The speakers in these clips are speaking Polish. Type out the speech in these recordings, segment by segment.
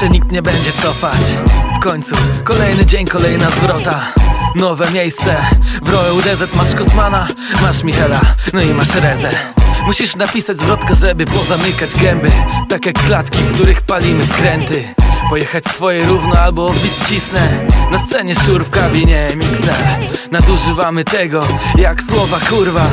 się nikt nie będzie cofać. W końcu kolejny dzień, kolejna zwrota. Nowe miejsce. W Royal Desert masz Kosmana Masz Michela, no i masz Rezę. Musisz napisać zwrotkę, żeby pozamykać gęby. Tak jak klatki, w których palimy skręty. Pojechać swoje równo albo odbić wcisnę. Na scenie szur w kabinie mikser. Nadużywamy tego jak słowa kurwa.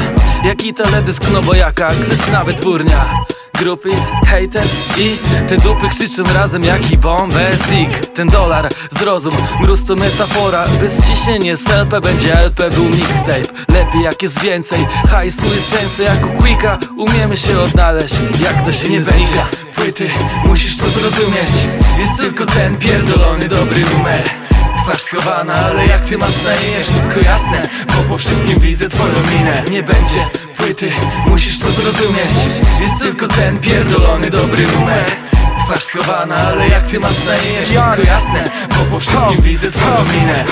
Jak i teledysk no bo jaka grzeczna wytwórnia Groupies, haters i te dupy krzyczą razem jak i bombę. Stick Ten dolar, zrozum, mróz to metafora. Bez ciśnienia z LP będzie LP był mixtape. Lepiej jak jest więcej, hajsu i sensy Jak u Quicka. Umiemy się odnaleźć Jak to się nie, nie będzie płyty, musisz to zrozumieć. Jest tylko ten pierdolony dobry numer Twarz schowana, ale jak ty masz na imię Wszystko jasne, bo po wszystkim widzę twoją minę. Nie będzie płyty, musisz to zrozumieć. Jest tylko ten pierdolony dobry numer Twarz schowana, ale jak ty masz na imię? Wszystko jasne, bo po wszystkim widzę twoją minę.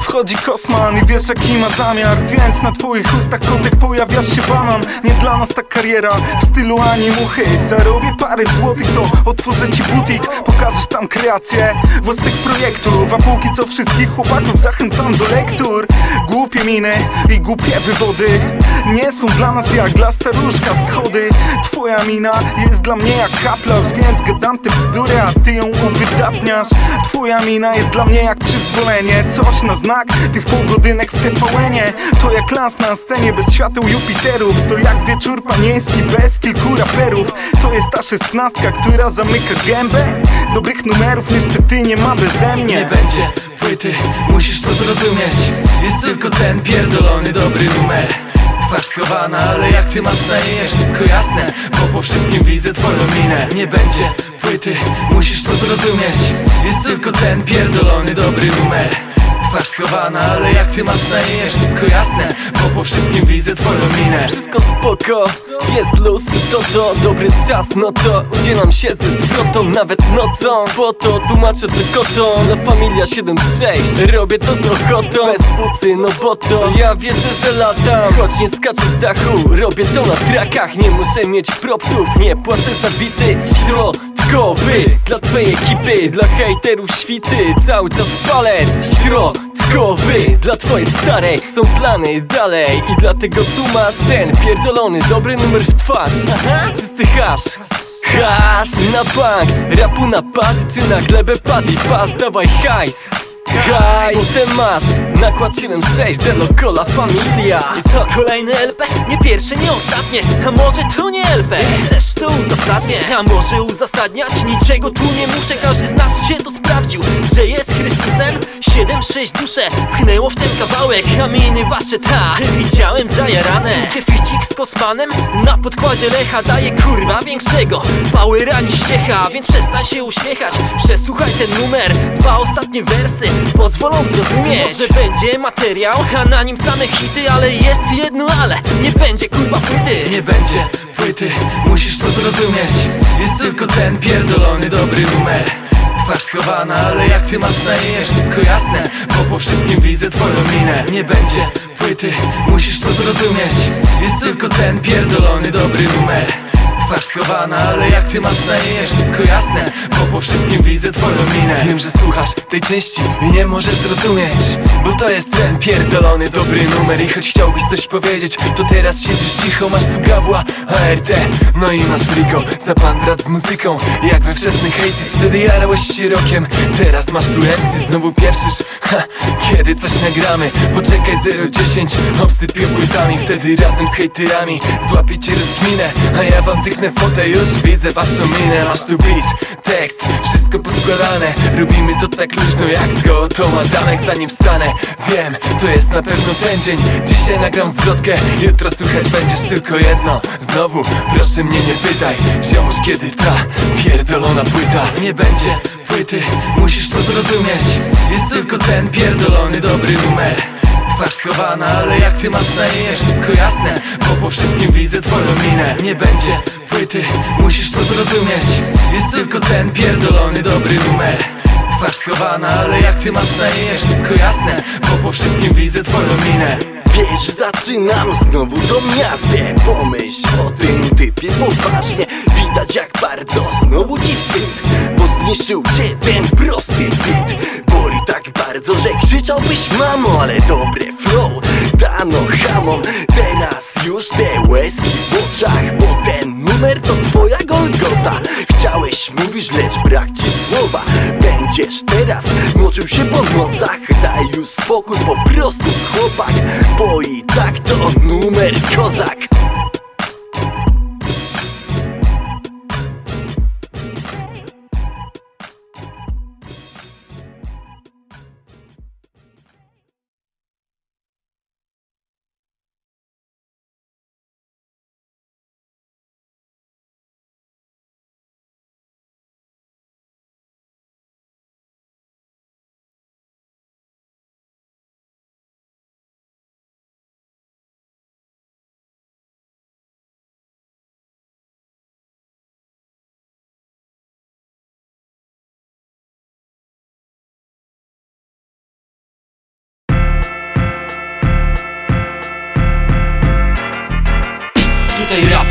Wchodzi kosman i wiesz jaki ma zamiar Więc na twoich ustach kotek pojawia się banan. Nie dla nas ta kariera w stylu ani muchy. Zarobię parę złotych to otworzę ci butik. Pokażesz tam kreację własnych projektów A póki co wszystkich chłopaków zachęcam do lektur. Głupie miny i głupie wywody Nie są dla nas jak dla staruszka schody. Twoja mina jest dla mnie jak aplauz Więc gadam te bzdury, a ty ją uwydatniasz. Twoja mina jest dla mnie jak przyzwolenie Coś na znak tych półgodynek w TVN-ie To jak las na scenie bez świateł Jupiterów. To jak wieczór panieński bez kilku raperów. To jest ta szesnastka, która zamyka gębę. Dobrych numerów niestety nie ma beze mnie. Nie będzie płyty, musisz to zrozumieć. Jest tylko ten pierdolony dobry numer. Twarz schowana, ale jak ty masz na imię Wszystko jasne, bo po wszystkim widzę twoją minę. Nie będzie płyty, musisz to zrozumieć. Jest tylko ten pierdolony dobry numer. Twarz schowana, ale jak ty masz na imię? Wszystko jasne, bo po wszystkim widzę twoją minę. Wszystko spoko, jest luz to to Dobry czas, no to udzielam się ze zwrotą Nawet nocą, bo to tłumaczę tylko to Na Familia 7-6 Robię to z ochotą, bez pucy, no bo to Ja wierzę, że latam, choć nie skaczę z dachu Robię to na trakach, nie muszę mieć propsów Nie płacę za bity, środkowy Dla twojej ekipy, dla hejterów świty Cały czas palec, środkowy. Dla twojej starej są plany dalej I dlatego tu masz ten pierdolony dobry numer w twarz. Czysty hasz Hasz. Na bank, rapu na pad Czy na glebę pad i pas, dawaj hajs Hajs, potem masz nakład 7-6 Delo Cola Familia. I to kolejny LP, nie pierwszy, nie ostatnie A może to nie LP, chcesz to uzasadnię A może uzasadniać, niczego tu nie muszę Każdy z nas się to sprawdził, że jest Chrystusem. 7-6 dusze pchnęło w ten kawałek A miny wasze ta, widziałem zajarane Gdzie ficik z kosmanem, na podkładzie Lecha Daje kurwa większego, powera niż ściecha Więc przestań się uśmiechać, przesłuchaj ten numer Dwa ostatnie wersy pozwolą zrozumieć. Może będzie materiał, a na nim same hity Ale jest jedno ale, nie będzie kurwa płyty. Nie będzie płyty, musisz to zrozumieć. Jest tylko ten pierdolony dobry numer. Twarz schowana, ale jak ty masz na imię? Wszystko jasne, bo po wszystkim widzę twoją minę. Nie będzie płyty, musisz to zrozumieć. Jest tylko ten pierdolony dobry numer Twarz schowana, ale jak ty masz na imię Wszystko jasne, bo po wszystkim widzę twoją minę. Wiem, że słuchasz tej części i nie możesz zrozumieć Bo to jest ten pierdolony dobry numer. I choć chciałbyś coś powiedzieć, to teraz siedzisz cicho Masz tu gawła, ART, no i masz Rico Za pan brat z muzyką, jak we wczesnych hejtis Wtedy jarałeś się rokiem, teraz masz tu MC Znowu pieprzysz, ha, kiedy coś nagramy Poczekaj 010, obsypię płytami Wtedy razem z hejterami. Złapię cię rozkminę A ja wam cyknę fotę, już widzę waszą minę. Masz tu beat, tekst, wszystko poskładane Robimy to tak luźno jak z gołotą Adamek zanim wstanę. Wiem, to jest na pewno ten dzień. Dzisiaj nagram zwrotkę, jutro słuchać będziesz tylko jedno. Znowu, proszę mnie nie pytaj. Ziomuś kiedy ta pierdolona płyta? Nie będzie płyty, musisz to zrozumieć. Jest tylko ten pierdolony dobry numer. Twarz schowana, ale jak ty masz na imię? Wszystko jasne, bo po wszystkim widzę twoją minę. Nie będzie płyty, musisz to zrozumieć. Jest tylko ten pierdolony dobry numer. Twarz schowana, ale jak ty masz na imię? Wszystko jasne, bo po wszystkim widzę twoją minę. Wiesz, zaczynam znowu tą miastę Pomyśl o tym typie poważnie. Widać jak bardzo znowu ci wstyd Bo zniszczył cię ten prosty bit Boli tak bardzo, że krzyczałbyś mamo Ale dobre flow dano hamom Teraz już te łezki w oczach Bo ten mówisz, lecz brak ci słowa. Będziesz teraz moczył się po nocach Daj już spokój, po prostu chłopak. Bo i tak to numer kozak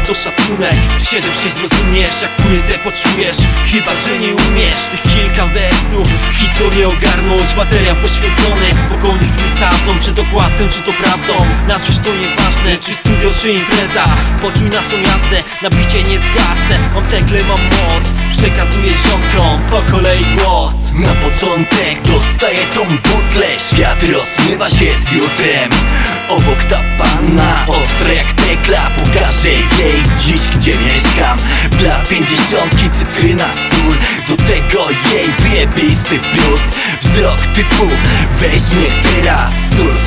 to szacunek. 7-6 zrozumiesz, jak płytę poczujesz. Chyba, że nie umiesz tych kilka wersów. Historię ogarnąć, materia poświęcony. Spokojnych misatom, czy to głasem, czy to prawdą. Nazwiesz to nieważne, czy studio, czy impreza. Poczuj naszą jazdę, na bicie nie zgasnę Mam tekle, mam moc, przekazuję ziomkom po kolei głos. Na początek dostaję tą butlę. Świat rozmywa się z jutrem. Obok ta panna ostra jak tekla Jej dziś gdzie mieszkam? Blat pięćdziesiątki, cytryna, sól Do tego jej wyjebisty biust. Wzrok typu weź mnie teraz.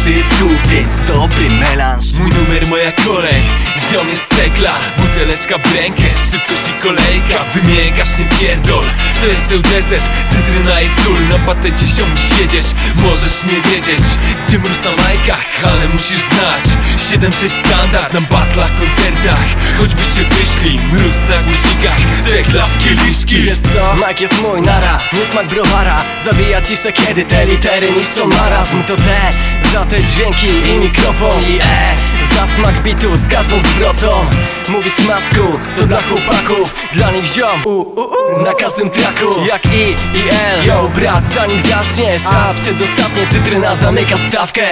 Dysku, więc dobry melanż. Mój numer, moja kolej. Ziom jest tekla, buteleczka w rękę. Szybkość i kolejka, wymiękasz nie pierdol. To jest LDZ, cytryna i sól. Na patencie się siedziesz, możesz nie wiedzieć Gdzie mróz na majkach, ale musisz znać. 7-6 standard na batlach, koncertach. Choćby się wyszli, mróz na głośnikach Tekla w kieliszki. Wiesz co? Mak jest mój, nara, nie smak browara. Zabija ciszę, kiedy te litery niszczą marazm To te, za te dźwięki i mikrofon I e, za smak bitu z każdą zwrotą. Mówisz maszku, to dla chłopaków Dla nich ziom, u, u, u, na każdym traku Jak I i L Yo brat, zanim zaczniesz A przedostatnie cytryna zamyka stawkę.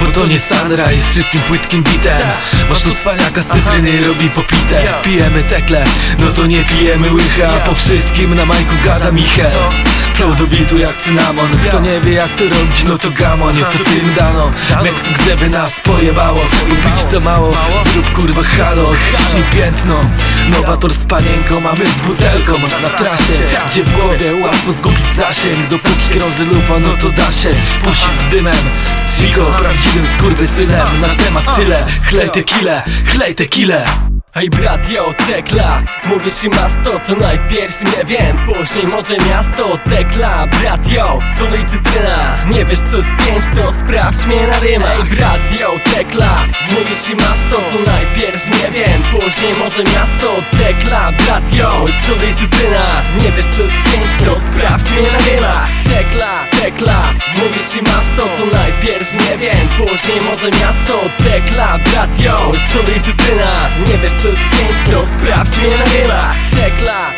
Bo to nie Sandra jest szybkim, płytkim bitem. Masz tu cwaniaka z cytryny robi popite. Pijemy tekle, no to nie pijemy łycha Po wszystkim na majku gada Michel Flow do bitu jak cynamon. Kto nie wie jak to robić, no to gamonie To tym dano. Meksyk, żeby nas pojebało. Upić to mało, zrób kurwa halo. Odciśnij piętno. Nowator z panienką, mamy z butelką. Na trasie, gdzie w głowie łatwo zgubić zasięg. Dopóki krąży lufa, no to da się Puścić z dymem. Z Chico, prawdziwym skurwysynem. Na temat tyle, chlej tequilę, chlej tequilę Hej brat, yo, tekla. Mówisz i masz to, co najpierw nie wiem. Później może miasto, tekla. Brat, yo, sól cytryna Nie wiesz co z pięć, to sprawdź mnie na rymach. Hej brat, yo, tekla. Mówisz i masz to, co najpierw nie wiem. Później może miasto, tekla. Brat, yo, sól cytryna Nie wiesz co z pięć, to sprawdź mnie na rymach. Tekla, tekla. Mówisz i masz to, co najpierw nie wiem. Później może miasto, tekla. Brat, yo, sól cytryna Nie